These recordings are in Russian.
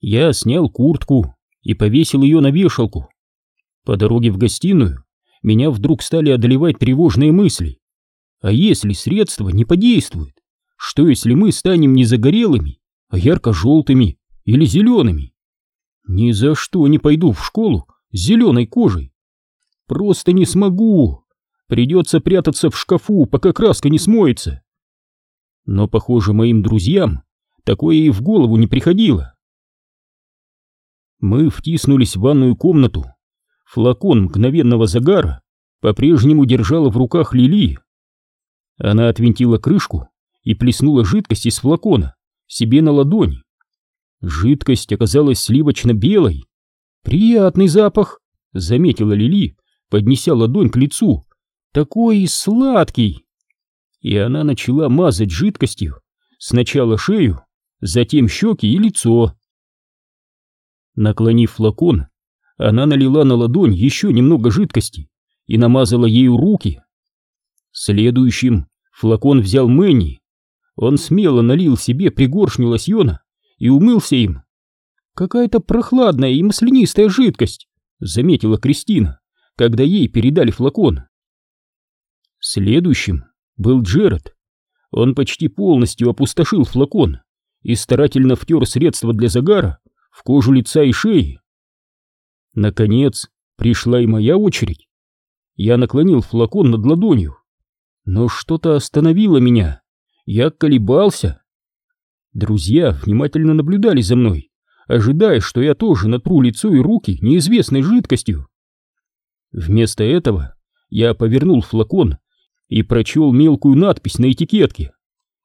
Я снял куртку и повесил ее на вешалку. По дороге в гостиную меня вдруг стали одолевать тревожные мысли. А если средство не подействует? Что если мы станем не загорелыми, а ярко-желтыми или зелеными? Ни за что не пойду в школу с зеленой кожей. Просто не смогу. Придется прятаться в шкафу, пока краска не смоется. Но, похоже, моим друзьям такое и в голову не приходило. Мы втиснулись в ванную комнату. Флакон мгновенного загара по-прежнему держала в руках Лили. Она отвинтила крышку и плеснула жидкость из флакона себе на ладонь. Жидкость оказалась сливочно-белой. «Приятный запах», — заметила Лили, поднеся ладонь к лицу. «Такой сладкий!» И она начала мазать жидкостью сначала шею, затем щеки и лицо. Наклонив флакон, она налила на ладонь еще немного жидкости и намазала ею руки. Следующим флакон взял Мэнни. Он смело налил себе пригоршню лосьона и умылся им. «Какая-то прохладная и маслянистая жидкость», — заметила Кристина, когда ей передали флакон. Следующим был Джеред. Он почти полностью опустошил флакон и старательно втер средство для загара в кожу лица и шеи. Наконец, пришла и моя очередь. Я наклонил флакон над ладонью, но что-то остановило меня. Я колебался. Друзья внимательно наблюдали за мной, ожидая, что я тоже натру лицо и руки неизвестной жидкостью. Вместо этого я повернул флакон и прочел мелкую надпись на этикетке.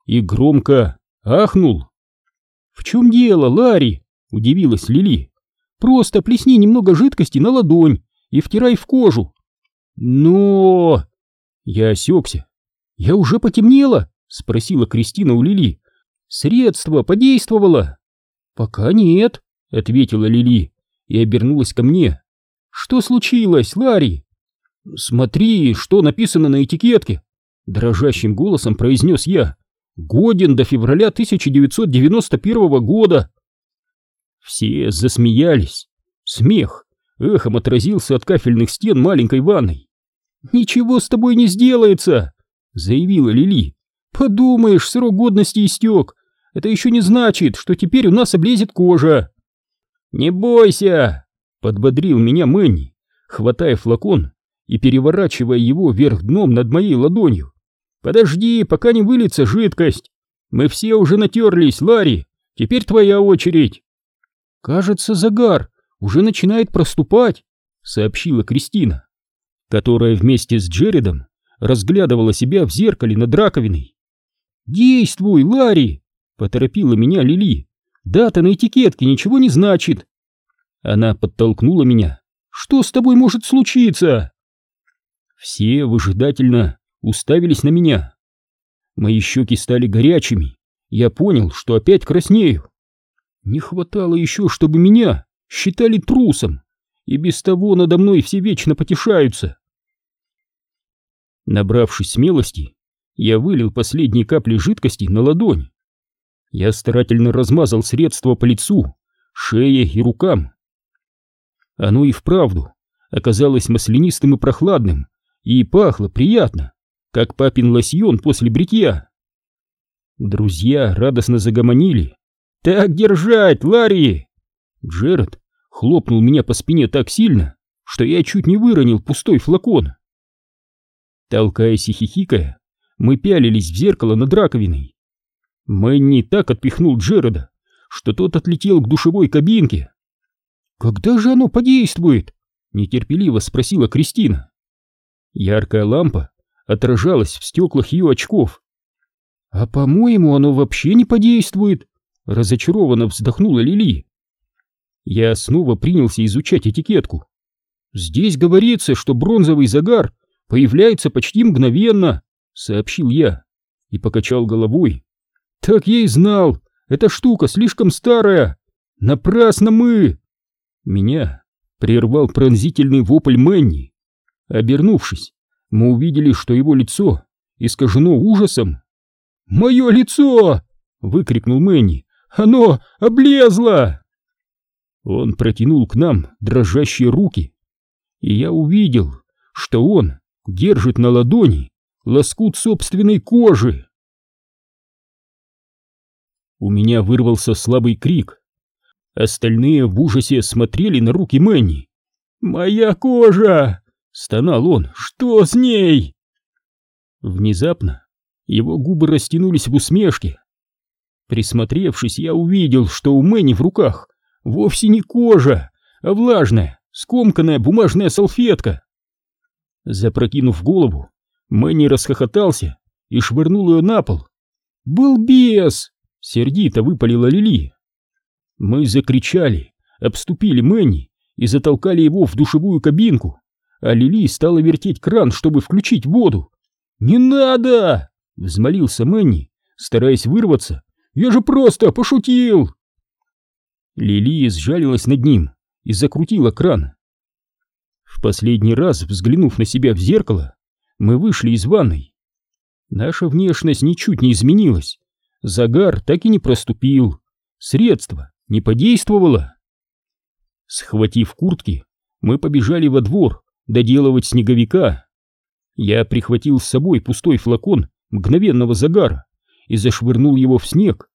И громко ахнул. «В чем дело, Ларри?» — удивилась Лили. «Просто плесни немного жидкости на ладонь и втирай в кожу». «Но...» Я осекся. «Я уже потемнела?» — спросила Кристина у Лили. «Средство подействовало?» «Пока нет», — ответила Лили и обернулась ко мне. «Что случилось, Ларри?» «Смотри, что написано на этикетке!» Дрожащим голосом произнес я. «Годен до февраля 1991 года!» Все засмеялись. Смех эхом отразился от кафельных стен маленькой ванной. «Ничего с тобой не сделается!» — заявила Лили. «Подумаешь, срок годности истек. Это еще не значит, что теперь у нас облезет кожа». «Не бойся!» — подбодрил меня Мэнни, хватая флакон и переворачивая его вверх дном над моей ладонью. «Подожди, пока не выльется жидкость. Мы все уже натерлись, Ларри. Теперь твоя очередь». «Кажется, загар уже начинает проступать», — сообщила Кристина, которая вместе с Джередом разглядывала себя в зеркале над раковиной. «Действуй, Ларри!» — поторопила меня Лили. «Дата на этикетке ничего не значит». Она подтолкнула меня. «Что с тобой может случиться?» Все выжидательно уставились на меня. Мои щеки стали горячими. Я понял, что опять краснею. Не хватало еще, чтобы меня считали трусом, и без того надо мной все вечно потешаются. Набравшись смелости, я вылил последние капли жидкости на ладонь. Я старательно размазал средство по лицу, шее и рукам. Оно и вправду оказалось маслянистым и прохладным, и пахло приятно, как папин лосьон после бритья. Друзья радостно загомонили. «Так держать, Ларри!» Джеред хлопнул меня по спине так сильно, что я чуть не выронил пустой флакон. Толкаясь и хихикая, мы пялились в зеркало над раковиной. Мэнни так отпихнул Джереда, что тот отлетел к душевой кабинке. «Когда же оно подействует?» — нетерпеливо спросила Кристина. Яркая лампа отражалась в стеклах ее очков. «А по-моему, оно вообще не подействует!» — разочарованно вздохнула Лили. Я снова принялся изучать этикетку. «Здесь говорится, что бронзовый загар появляется почти мгновенно», — сообщил я и покачал головой. «Так я и знал, эта штука слишком старая! Напрасно мы!» Меня прервал пронзительный вопль Мэнни. Обернувшись, мы увидели, что его лицо искажено ужасом. «Мое лицо!» — выкрикнул Мэнни. «Оно облезло!» Он протянул к нам дрожащие руки, и я увидел, что он держит на ладони лоскут собственной кожи. У меня вырвался слабый крик. Остальные в ужасе смотрели на руки Мэнни. «Моя кожа!» — стонал он. «Что с ней?» Внезапно его губы растянулись в усмешке. Присмотревшись, я увидел, что у Мэнни в руках вовсе не кожа, а влажная, скомканная бумажная салфетка. Запрокинув голову, Мэнни расхохотался и швырнул ее на пол. «Был бес!» Сердито выпалила Лили. Мы закричали, обступили Мэнни и затолкали его в душевую кабинку, а Лили стала вертеть кран, чтобы включить воду. «Не надо!» — взмолился Мэнни, стараясь вырваться. «Я же просто пошутил!» Лили сжалилась над ним и закрутила кран. В последний раз, взглянув на себя в зеркало, мы вышли из ванной. Наша внешность ничуть не изменилась, Загар так и не проступил. Средство не подействовало. Схватив куртки, мы побежали во двор доделывать снеговика. Я прихватил с собой пустой флакон мгновенного загара и зашвырнул его в снег.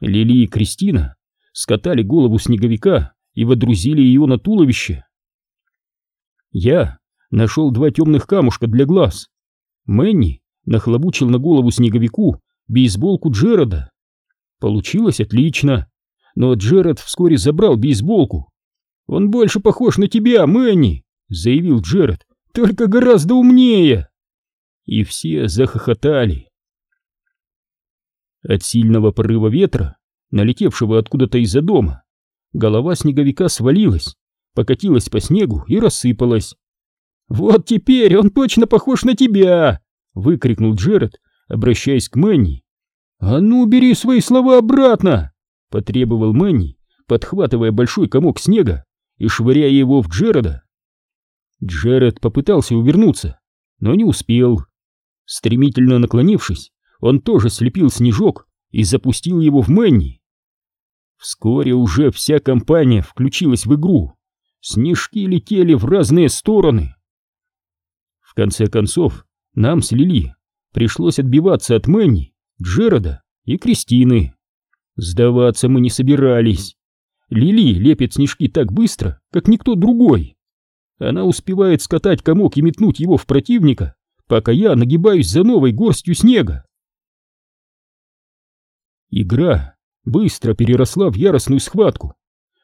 Лили и Кристина скатали голову снеговика и водрузили ее на туловище. Я нашел два темных камушка для глаз. Мэнни нахлобучил на голову снеговику бейсболку Джерода. Получилось отлично, но Джеред вскоре забрал бейсболку. «Он больше похож на тебя, Мэнни!» — заявил Джеред. «Только гораздо умнее!» И все захохотали. От сильного порыва ветра, налетевшего откуда-то из-за дома, голова снеговика свалилась, покатилась по снегу и рассыпалась. «Вот теперь он точно похож на тебя!» — выкрикнул Джеред, обращаясь к Мэнни. «А ну, бери свои слова обратно!» — потребовал Мэнни, подхватывая большой комок снега и швыряя его в Джереда. Джеред попытался увернуться, но не успел. Стремительно наклонившись, он тоже слепил снежок и запустил его в Мэнни. Вскоре уже вся компания включилась в игру. Снежки летели в разные стороны. В конце концов, нам слили пришлось отбиваться от Мэнни, Джерода и Кристины. Сдаваться мы не собирались. Лили лепит снежки так быстро, как никто другой. Она успевает скатать комок и метнуть его в противника, пока я нагибаюсь за новой горстью снега. Игра быстро переросла в яростную схватку.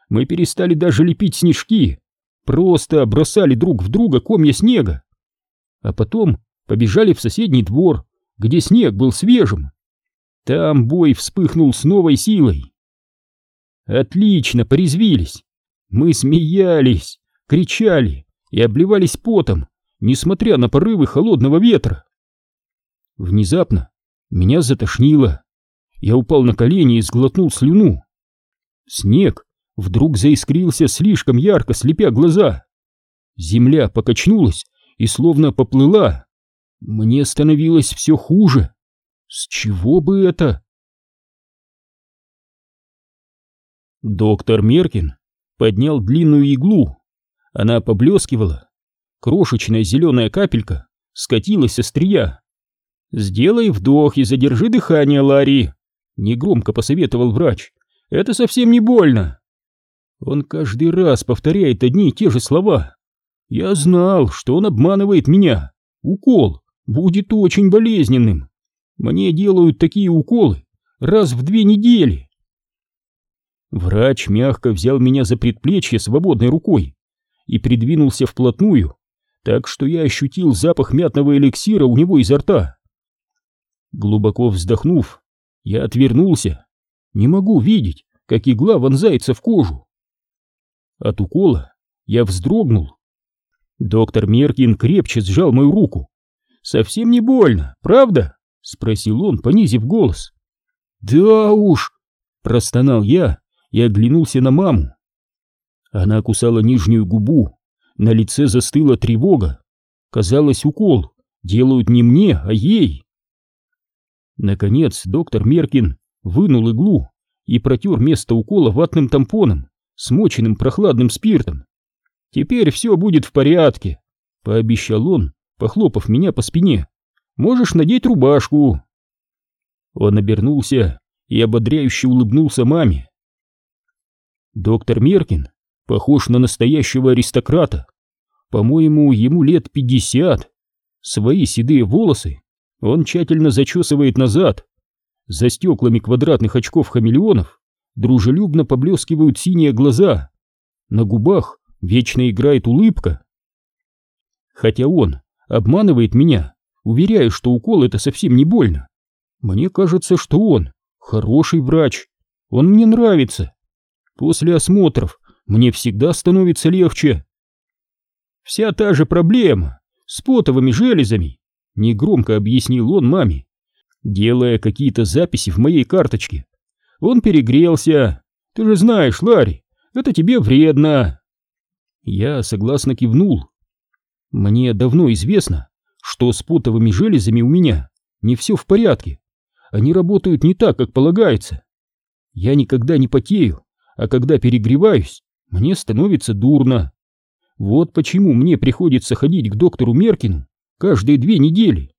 Мы перестали даже лепить снежки, просто бросали друг в друга комья снега. А потом побежали в соседний двор, где снег был свежим. Там бой вспыхнул с новой силой. Отлично, порезвились. Мы смеялись, кричали и обливались потом, несмотря на порывы холодного ветра. Внезапно меня затошнило. Я упал на колени и сглотнул слюну. Снег вдруг заискрился слишком ярко, слепя глаза. Земля покачнулась и словно поплыла. Мне становилось все хуже. С чего бы это? Доктор Меркин поднял длинную иглу. Она поблескивала. Крошечная зеленая капелька скатилась со стрия. «Сделай вдох и задержи дыхание, Ларри», — негромко посоветовал врач. «Это совсем не больно». Он каждый раз повторяет одни и те же слова. Я знал, что он обманывает меня. Укол будет очень болезненным. Мне делают такие уколы раз в две недели. Врач мягко взял меня за предплечье свободной рукой и придвинулся вплотную, так что я ощутил запах мятного эликсира у него изо рта. Глубоко вздохнув, я отвернулся. Не могу видеть, как игла вонзается в кожу. От укола я вздрогнул. Доктор Меркин крепче сжал мою руку совсем не больно, правда?» — спросил он, понизив голос. «Да уж!» — простонал я и оглянулся на маму. Она кусала нижнюю губу, на лице застыла тревога. Казалось, укол делают не мне, а ей. Наконец доктор Меркин вынул иглу и протер место укола ватным тампоном, смоченным прохладным спиртом. «Теперь все будет в порядке», — пообещал он, похлопав меня по спине. «Можешь надеть рубашку». Он обернулся и ободряюще улыбнулся маме. Доктор Меркин похож на настоящего аристократа. По-моему, ему лет пятьдесят. Свои седые волосы он тщательно зачесывает назад. За стеклами квадратных очков хамелеонов дружелюбно поблескивают синие глаза. На губах вечно играет улыбка. Хотя он обманывает меня, уверяя, что укол это совсем не больно. Мне кажется, что он хороший врач. Он мне нравится. После осмотров мне всегда становится легче. Вся та же проблема с потовыми железами, негромко объяснил он маме, делая какие-то записи в моей карточке. Он перегрелся. Ты же знаешь, Ларри, это тебе вредно. Я согласно кивнул. Мне давно известно, что с потовыми железами у меня не все в порядке. Они работают не так, как полагается. Я никогда не потею, а когда перегреваюсь, мне становится дурно. Вот почему мне приходится ходить к доктору Меркину каждые две недели.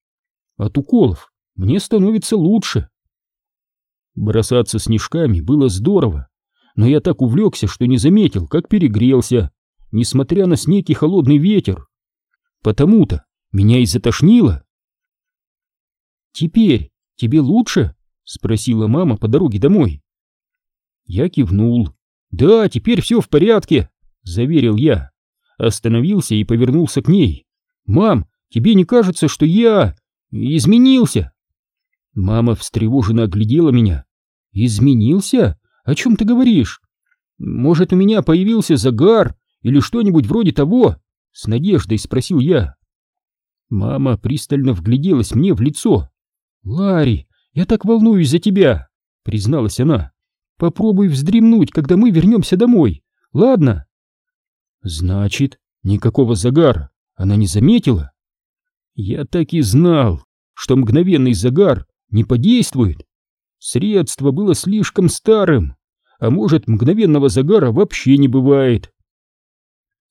От уколов мне становится лучше. Бросаться снежками было здорово, но я так увлекся, что не заметил, как перегрелся, несмотря на снег и холодный ветер. Потому-то меня и затошнило. «Теперь тебе лучше?» — спросила мама по дороге домой. Я кивнул. «Да, теперь все в порядке», — заверил я. Остановился и повернулся к ней. «Мам, тебе не кажется, что я... изменился?» Мама встревоженно оглядела меня. «Изменился? О чем ты говоришь? Может, у меня появился загар или что-нибудь вроде того?» С надеждой спросил я. Мама пристально вгляделась мне в лицо. «Ларри, я так волнуюсь за тебя!» Призналась она. «Попробуй вздремнуть, когда мы вернемся домой, ладно?» «Значит, никакого загара она не заметила?» «Я так и знал, что мгновенный загар не подействует. Средство было слишком старым, а может, мгновенного загара вообще не бывает.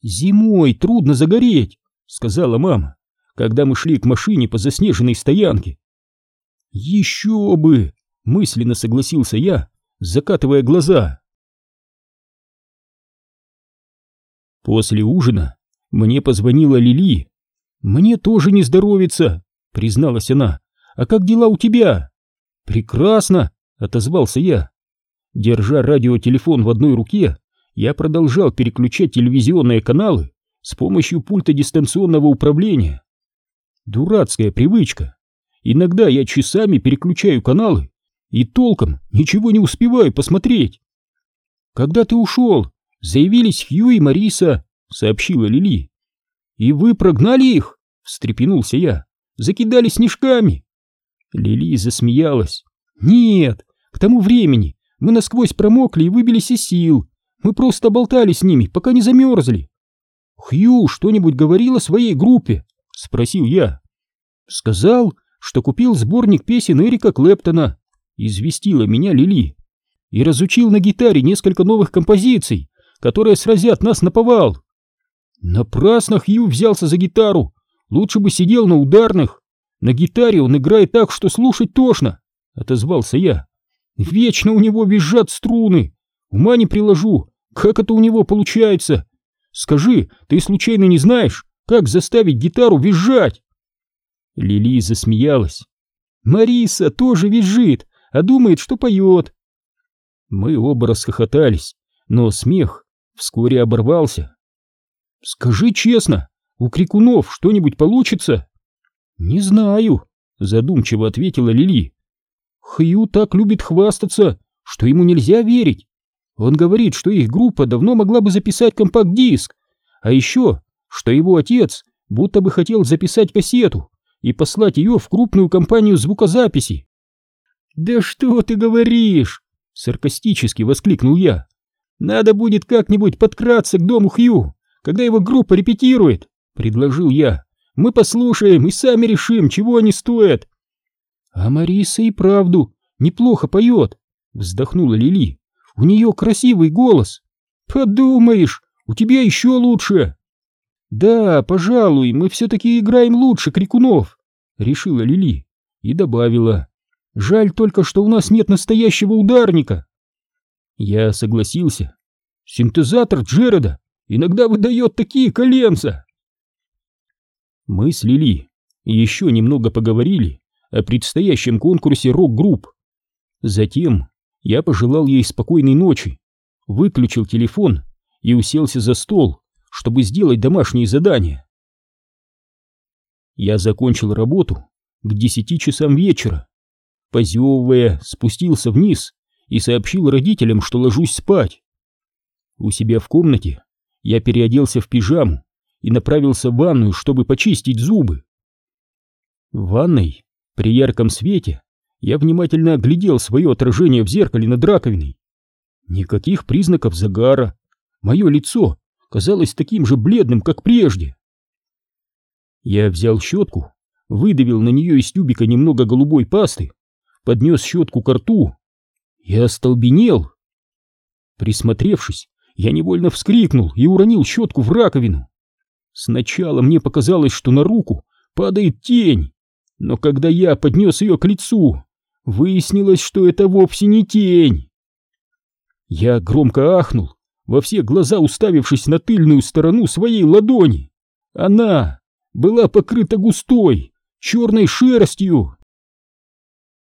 «Зимой трудно загореть», — сказала мама, когда мы шли к машине по заснеженной стоянке. «Еще бы!» — мысленно согласился я, закатывая глаза. После ужина мне позвонила Лили. «Мне тоже не здоровится», — призналась она. «А как дела у тебя?» «Прекрасно», — отозвался я. Держа радиотелефон в одной руке, я продолжал переключать телевизионные каналы с помощью пульта дистанционного управления. Дурацкая привычка. Иногда я часами переключаю каналы и толком ничего не успеваю посмотреть. Когда ты ушел, заявились Хью и Мариса, сообщила Лили. И вы прогнали их? встрепенулся я. Закидали снежками. Лили засмеялась. Нет, к тому времени мы насквозь промокли и выбились из сил. Мы просто болтали с ними, пока не замерзли. Хью что-нибудь говорил о своей группе? Спросил я. Сказал, что купил сборник песен Эрика Клэптона. Известила меня Лили. И разучил на гитаре несколько новых композиций, которые сразят нас на повал. Напрасно Хью взялся за гитару. Лучше бы сидел на ударных. На гитаре он играет так, что слушать тошно, отозвался я. Вечно у него визжат струны. Ума не приложу, как это у него получается? Скажи, ты случайно не знаешь, как заставить гитару визжать?» Лили засмеялась. «Мариса тоже визжит, а думает, что поет». Мы оба расхохотались, но смех вскоре оборвался. «Скажи честно, у крикунов что-нибудь получится?» «Не знаю», — задумчиво ответила Лили. «Хью так любит хвастаться, что ему нельзя верить. Он говорит, что их группа давно могла бы записать компакт-диск, а еще, что его отец будто бы хотел записать кассету и послать ее в крупную компанию звукозаписи. «Да что ты говоришь?» — саркастически воскликнул я. «Надо будет как-нибудь подкраться к дому Хью, когда его группа репетирует», — предложил я. «Мы послушаем и сами решим, чего они стоят». «А Мариса и правду неплохо поет», — вздохнула Лили. У нее красивый голос. Подумаешь, у тебя еще лучше. Да, пожалуй, мы все-таки играем лучше крикунов, решила Лили и добавила. Жаль только, что у нас нет настоящего ударника. Я согласился. Синтезатор Джереда иногда выдает такие коленца. Мы с Лили еще немного поговорили о предстоящем конкурсе рок-групп. Затем я пожелал ей спокойной ночи, выключил телефон и уселся за стол, чтобы сделать домашние задания. Я закончил работу к десяти часам вечера. Позевывая, спустился вниз и сообщил родителям, что ложусь спать. У себя в комнате я переоделся в пижаму и направился в ванную, чтобы почистить зубы. В ванной, при ярком свете, я внимательно оглядел свое отражение в зеркале над раковиной. Никаких признаков загара. Мое лицо казалось таким же бледным, как прежде. Я взял щетку, выдавил на нее из тюбика немного голубой пасты, поднес щетку к рту и остолбенел. Присмотревшись, я невольно вскрикнул и уронил щетку в раковину. Сначала мне показалось, что на руку падает тень, но когда я поднес ее к лицу, выяснилось, что это вовсе не тень. Я громко ахнул, во все глаза уставившись на тыльную сторону своей ладони. Она была покрыта густой, черной шерстью.